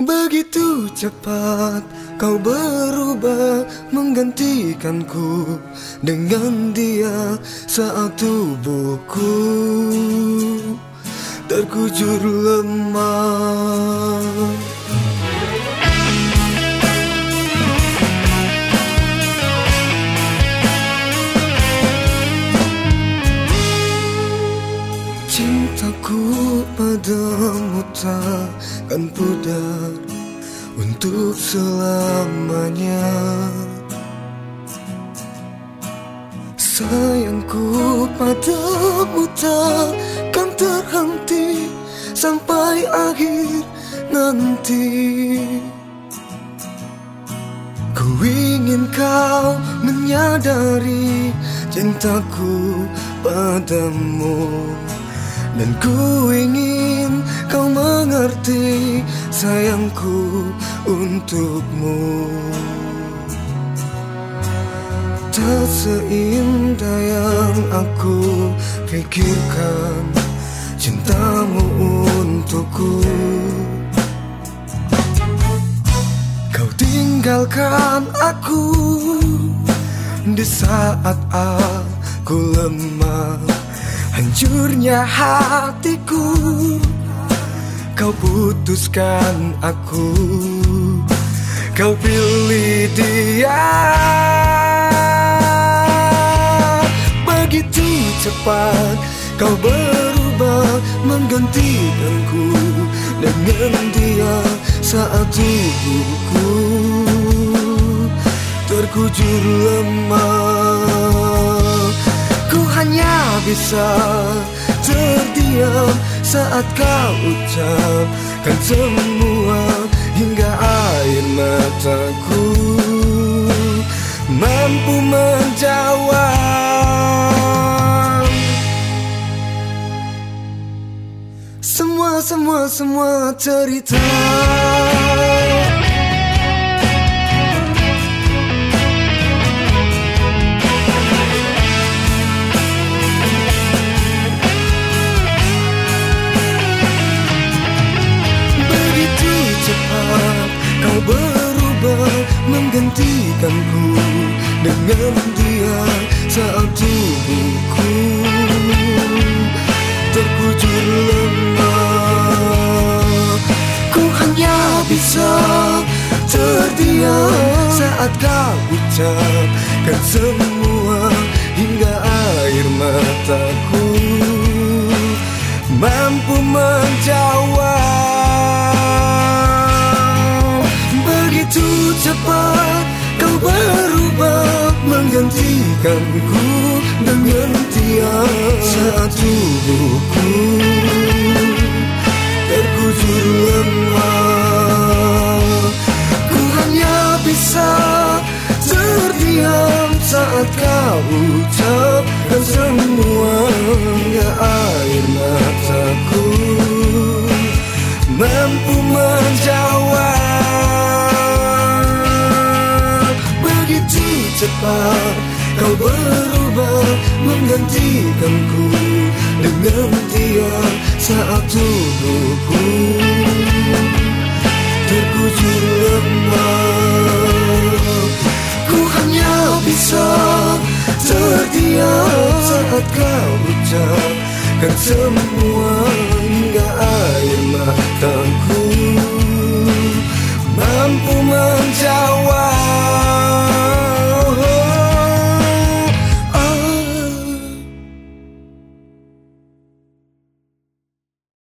Begitu cepat kau berubah menggantikanku dengan dia saat tubuhku terkujur lemah. Padamu takkan pudar untuk selamanya. Sayangku padamu takkan terhenti sampai akhir nanti. Ku ingin kau menyadari cintaku padamu dan ku ingin kau mengerti sayangku untukmu. Tak seindah yang aku pikirkan Cintamu untukku. Kau tinggalkan aku Di saat aku lemah Hancurnya hatiku Kau putuskan aku. Kau pilih dia. Begitu cepat Kau berubah Menggantikanku Dengan dia Saat tubuhku Terkujur lemah hanya bisa terdiam saat kau ucapkan semua hingga air mataku mampu menjawab semua semua semua cerita. Dengan dia saat tubuhku terkujur lemah ku hanya bisa terdiam saat kau ucapkan semua hingga air mataku mampu menjawab. Begitu cepat kau berubah menggantikanku dengan dia cepat kau berubah menggantikanku dengan dia saat tubuhku terkujur lemah ku hanya bisa terdiam saat kau ucapkan semua